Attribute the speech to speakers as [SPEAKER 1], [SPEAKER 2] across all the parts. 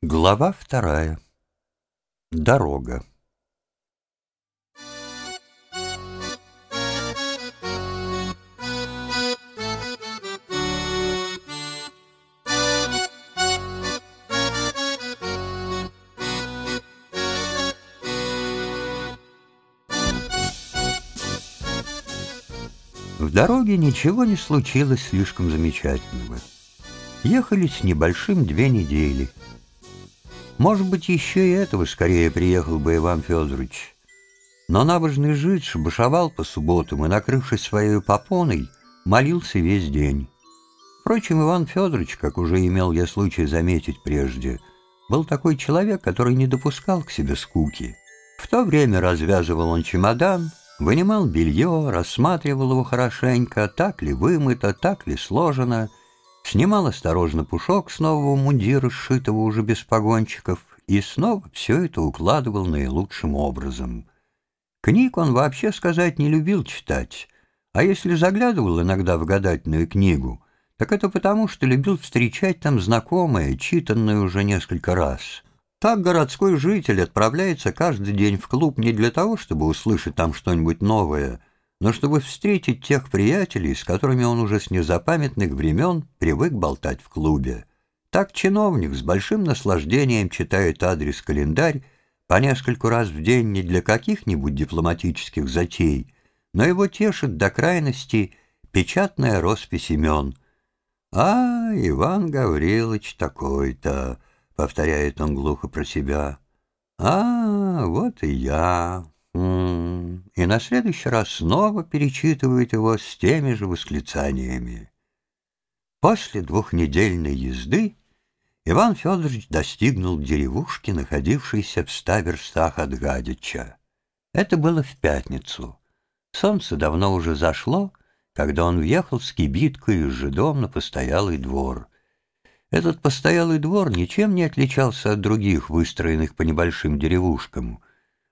[SPEAKER 1] Глава вторая. Дорога. В дороге ничего не случилось слишком замечательного. Ехали с небольшим две недели. Может быть, еще и этого скорее приехал бы Иван Федорович. Но набожный жидж бушевал по субботам и, накрывшись своей попоной, молился весь день. Впрочем, Иван Федорович, как уже имел я случай заметить прежде, был такой человек, который не допускал к себе скуки. В то время развязывал он чемодан, вынимал белье, рассматривал его хорошенько, так ли вымыто, так ли сложено, снимал осторожно пушок с нового мундира, сшитого уже без погончиков, и снова все это укладывал наилучшим образом. Книг он вообще сказать не любил читать, а если заглядывал иногда в гадательную книгу, так это потому, что любил встречать там знакомое, читанное уже несколько раз. Так городской житель отправляется каждый день в клуб не для того, чтобы услышать там что-нибудь новое, но чтобы встретить тех приятелей, с которыми он уже с незапамятных времен привык болтать в клубе. Так чиновник с большим наслаждением читает адрес-календарь по нескольку раз в день не для каких-нибудь дипломатических затей, но его тешит до крайности печатная роспись имен. «А, Иван Гаврилович такой-то», — повторяет он глухо про себя. «А, вот и я» и на следующий раз снова перечитывает его с теми же восклицаниями. После двухнедельной езды Иван Федорович достигнул деревушки, находившейся в ста верстах от Гадича. Это было в пятницу. Солнце давно уже зашло, когда он въехал с кибиткой из же дом на постоялый двор. Этот постоялый двор ничем не отличался от других, выстроенных по небольшим деревушкам —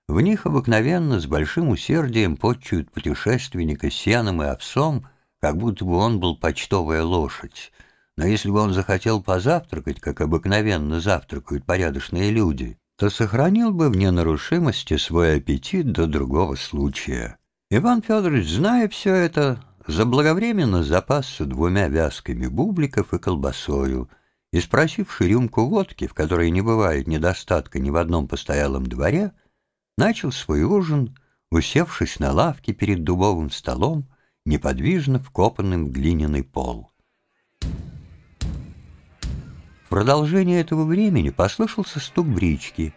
[SPEAKER 1] в них обыкновенно с большим усердием подчуют путешественника сеном и овсом, как будто бы он был почтовая лошадь. Но если бы он захотел позавтракать, как обыкновенно завтракают порядочные люди, то сохранил бы в ненарушимости свой аппетит до другого случая. Иван Федорович, зная все это, заблаговременно запасся двумя вязками бубликов и колбасою, и, спросивши рюмку водки, в которой не бывает недостатка ни в одном постоялом дворе, начал свой ужин, усевшись на лавке перед дубовым столом, неподвижно вкопанным в глиняный пол. В продолжение этого времени послышался стук брички.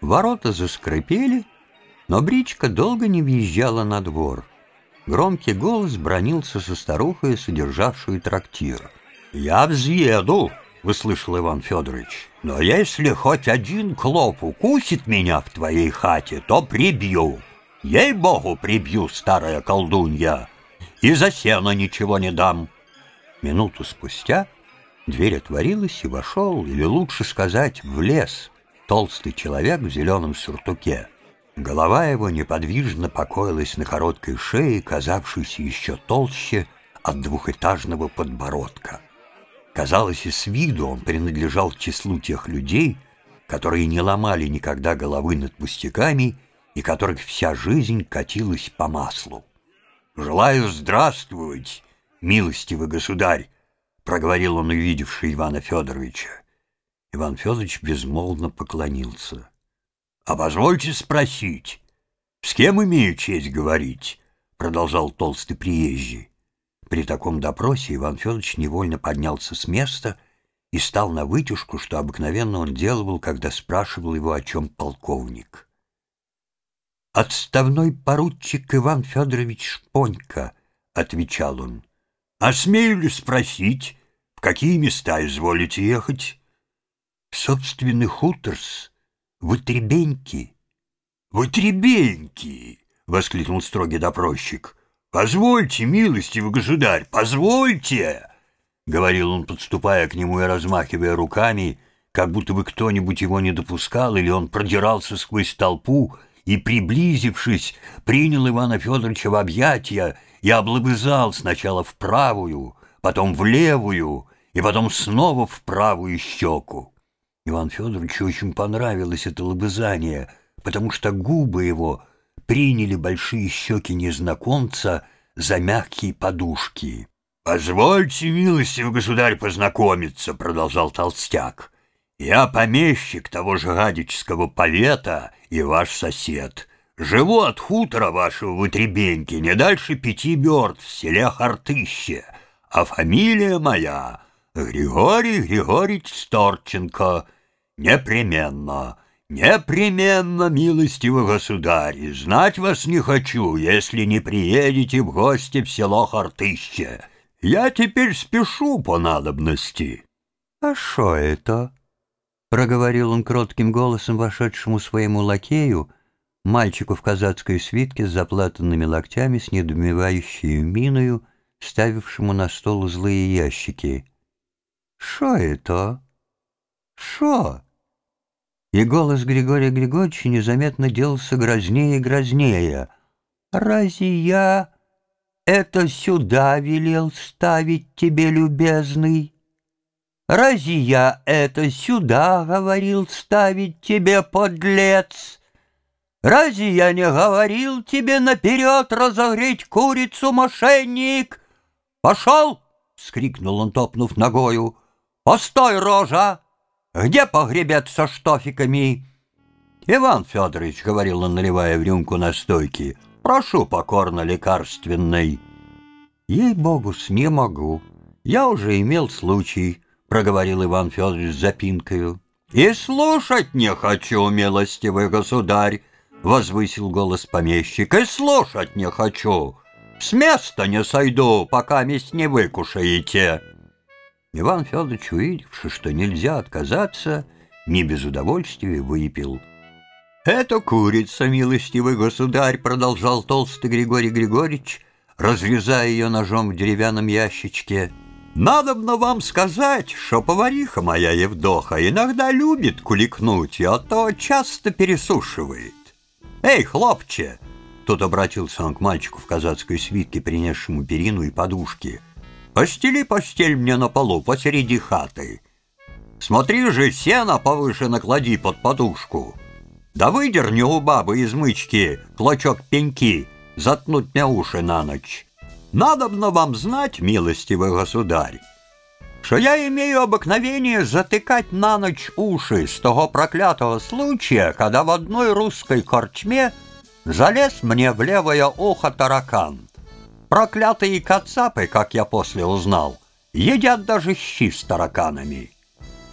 [SPEAKER 1] Ворота заскрипели, но бричка долго не въезжала на двор. Громкий голос бронился со старухой, содержавшей трактир. «Я взъеду!» — выслышал Иван Федорович. «Но если хоть один клоп укусит меня в твоей хате, то прибью. Ей-богу, прибью, старая колдунья, и за сено ничего не дам». Минуту спустя дверь отворилась, и вошел, или лучше сказать, в лес, толстый человек в зеленом сюртуке. Голова его неподвижно покоилась на короткой шее, казавшейся еще толще от двухэтажного подбородка. Казалось, и с виду он принадлежал к числу тех людей, которые не ломали никогда головы над пустяками и которых вся жизнь катилась по маслу. «Желаю здравствовать, милостивый государь!» — проговорил он, увидевший Ивана Федоровича. Иван Федорович безмолвно поклонился. «А позвольте спросить, с кем имею честь говорить?» — продолжал толстый приезжий. При таком допросе Иван Федорович невольно поднялся с места и стал на вытяжку, что обыкновенно он делал, когда спрашивал его о чем полковник. «Отставной поручик Иван Федорович Шпонька», — отвечал он. «А смею ли спросить, в какие места изволите ехать?» «В собственный хуторс, в Итребеньки». «В Итребеньки!» — воскликнул строгий допросчик. «Позвольте, милостивый государь, позвольте!» — говорил он, подступая к нему и размахивая руками, как будто бы кто-нибудь его не допускал, или он продирался сквозь толпу и, приблизившись, принял Ивана Федоровича в объятия и облобызал сначала в правую, потом в левую и потом снова в правую щеку. Иван Федорович очень понравилось это лобызание, потому что губы его приняли большие щеки незнакомца за мягкие подушки. «Позвольте, милостивый государь, познакомиться», — продолжал Толстяк. «Я помещик того же гадического повета и ваш сосед. Живу от хутора вашего в Итребеньке, не дальше пяти верт в селе Хартыще, а фамилия моя Григорий Григорьевич Сторченко. Непременно, непременно, милостивый государь, знать вас не хочу, если не приедете в гости в село Хартыще». Я теперь спешу по надобности.
[SPEAKER 2] — А что это? — проговорил он кротким голосом вошедшему своему лакею, мальчику в казацкой свитке с заплатанными локтями, с недоумевающей миною, ставившему на стол злые ящики. «Шо это? Шо?» И голос Григория Григорьевича незаметно делался грознее и грознее. «Разве я...» это сюда велел ставить тебе, любезный? Разве я это сюда говорил ставить тебе, подлец? Разве я не говорил тебе наперед разогреть курицу, мошенник? Пошел! — скрикнул он, топнув ногою. «Постой, рожа! Где погребет со штофиками?» «Иван Федорович», — говорил он, наливая в рюмку настойки, — Прошу покорно лекарственной». «Ей-богу-с, не могу. Я уже имел случай», — проговорил Иван Федорович с запинкою. «И слушать не хочу, милостивый государь», — возвысил голос помещик. «И слушать не хочу. С места не сойду, пока месть не выкушаете». Иван Федорович, увидевши, что нельзя отказаться, не без удовольствия выпил. «Это курица, милостивый государь», — продолжал толстый Григорий Григорьевич, разрезая ее ножом в деревянном ящичке. «Надобно вам сказать, что повариха моя Евдоха иногда любит куликнуть, а то часто пересушивает. Эй, хлопче!» Тут обратился он к мальчику в казацкой свитке, принесшему перину и подушки. «Постели постель мне на полу посреди хаты. Смотри же, сено повыше наклади под подушку». Да выдерни у бабы из мычки клочок пеньки, заткнуть мне уши на ночь. Надобно вам знать, милостивый государь, что я имею обыкновение затыкать на ночь уши с того проклятого случая, когда в одной русской корчме залез мне в левое ухо таракан. Проклятые кацапы, как я после узнал, едят даже щи с тараканами.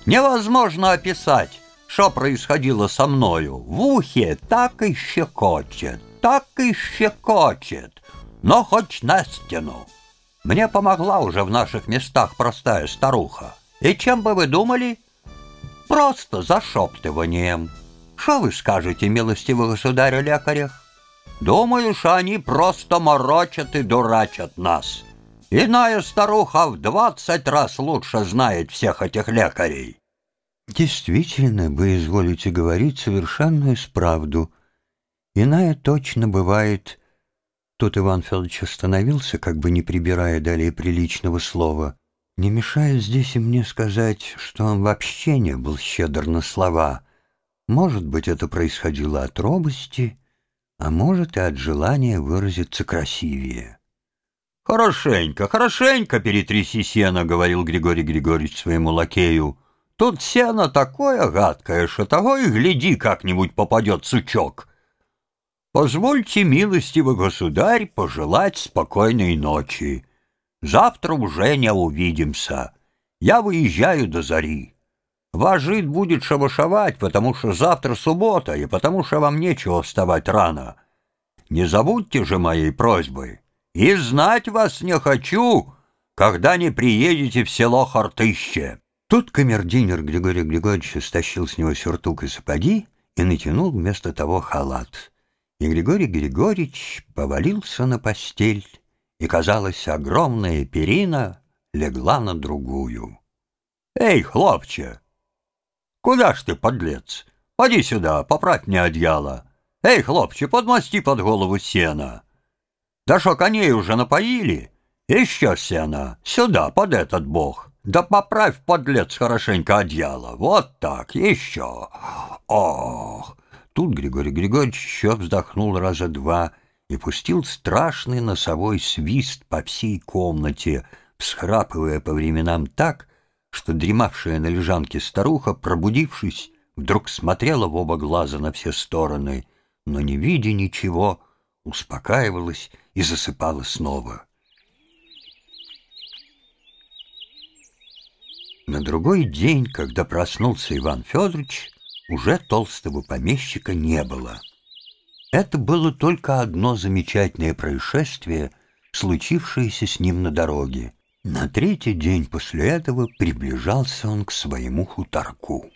[SPEAKER 2] Невозможно описать, что происходило со мною. В ухе так и щекочет, так и щекочет, но хоть на стену. Мне помогла уже в наших местах простая старуха. И чем бы вы думали? Просто зашептыванием. Что вы скажете, милостивый государь о лекарях? Думаю, что они просто морочат и дурачат нас. Иная старуха в двадцать раз лучше знает всех этих лекарей. Действительно, вы изволите говорить совершенную справду. Иная точно бывает... Тут Иван Федорович остановился, как бы не прибирая далее приличного слова. Не мешает здесь и мне сказать, что он вообще не был щедр на слова. Может быть, это происходило от робости, а может и от желания выразиться красивее.
[SPEAKER 1] «Хорошенько, хорошенько перетряси сено», — говорил Григорий Григорьевич своему лакею. Тут сено такое гадкое, что того и гляди, как-нибудь попадет сучок. Позвольте, милостивый государь, пожелать спокойной ночи. Завтра уже не увидимся. Я выезжаю до зари. Ваш жид будет шабашовать, потому что завтра суббота, и потому что вам нечего вставать рано. Не забудьте же моей просьбы. И знать вас не хочу, когда не приедете в село Хартыще.
[SPEAKER 2] Тут камердинер Григорий Григорьевич стащил с него сюртук и сапоги и натянул вместо того халат. И Григорий Григорьевич повалился на постель, и, казалось, огромная перина легла на другую. «Эй, хлопче! Куда ж ты, подлец? Поди сюда, поправь мне одеяло. Эй, хлопче, подмасти под голову сена. Да шо, коней уже напоили? Еще сена, сюда, под этот бог!»
[SPEAKER 1] Да поправь, подлец, хорошенько одеяло. Вот так, еще. Ох! Тут Григорий Григорьевич еще вздохнул раза два и пустил страшный носовой свист по всей комнате, всхрапывая по временам так, что дремавшая на лежанке старуха, пробудившись, вдруг смотрела в оба глаза на все стороны, но, не видя ничего, успокаивалась и засыпала снова. На другой день, когда проснулся Иван Федорович, уже толстого помещика не было. Это было только одно замечательное происшествие, случившееся с ним на дороге. На третий день после этого приближался он к своему хуторку.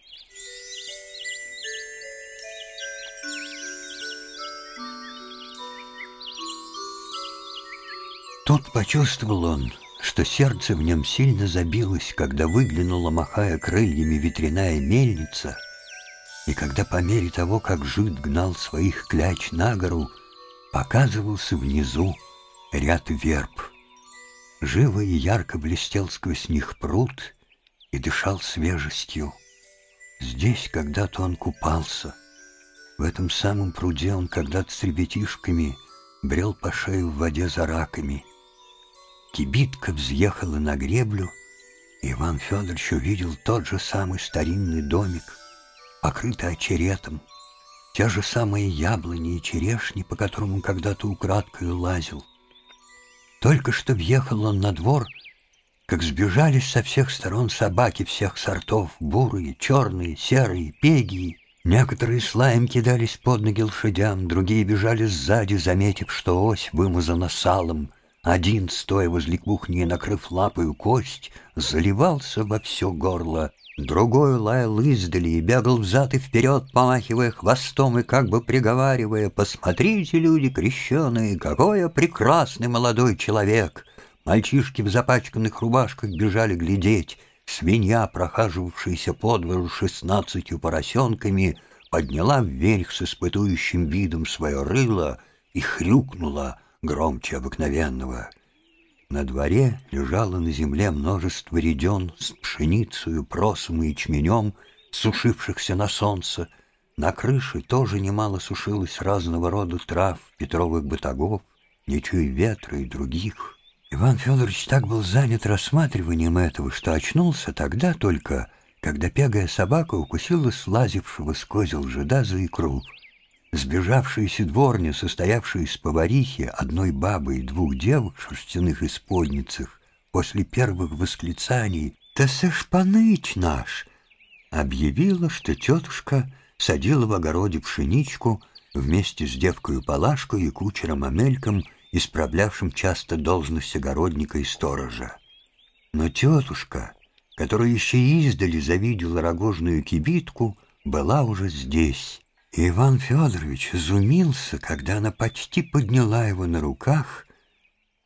[SPEAKER 1] Тут почувствовал он, что сердце в нем сильно забилось, когда выглянула, махая крыльями, ветряная мельница, и когда по мере того, как жид гнал своих кляч на гору, показывался внизу ряд верб. Живо и ярко блестел сквозь них пруд и дышал свежестью. Здесь когда-то он купался. В этом самом пруде он когда-то с ребятишками брел по шею в воде за раками — Кибитка взъехала на греблю, и Иван Федорович увидел тот же самый старинный домик, покрытый очеретом, те же самые яблони и черешни, по которым он когда-то украдкой лазил. Только что въехал он на двор, как сбежались со всех сторон собаки всех сортов, бурые, черные, серые, пегии. Некоторые с лаем кидались под ноги лошадям, другие бежали сзади, заметив, что ось вымазана салом — один, стоя возле кухни, накрыв лапою кость, заливался во все горло. Другой лаял издали и бегал взад и вперед, помахивая хвостом и как бы приговаривая, «Посмотрите, люди крещеные, какой я прекрасный молодой человек!» Мальчишки в запачканных рубашках бежали глядеть. Свинья, прохаживавшаяся по двору шестнадцатью поросенками, подняла вверх с испытующим видом свое рыло и хрюкнула — громче обыкновенного. На дворе лежало на земле множество реден с пшеницей, просом и ячменем, сушившихся на солнце. На крыше тоже немало сушилось разного рода трав, петровых батагов, ничуй ветра и других. Иван Федорович так был занят рассматриванием этого, что очнулся тогда только, когда пегая собака укусила слазившего сквозь лжеда за икру — Сбежавшиеся дворни, состоявшие из поварихи, одной бабы и двух девок в шерстяных исподницах, после первых восклицаний «Да сашпаныч наш!» объявила, что тетушка садила в огороде пшеничку вместе с девкою Палашкой и кучером Амельком, исправлявшим часто должность огородника и сторожа. Но тетушка, которая еще издали завидела рогожную кибитку, была уже здесь, Иван Федорович изумился, когда она почти подняла его на руках,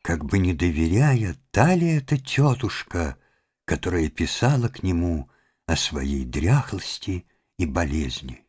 [SPEAKER 1] как бы не доверяя, та ли это тетушка, которая писала к нему о своей дряхлости и болезни.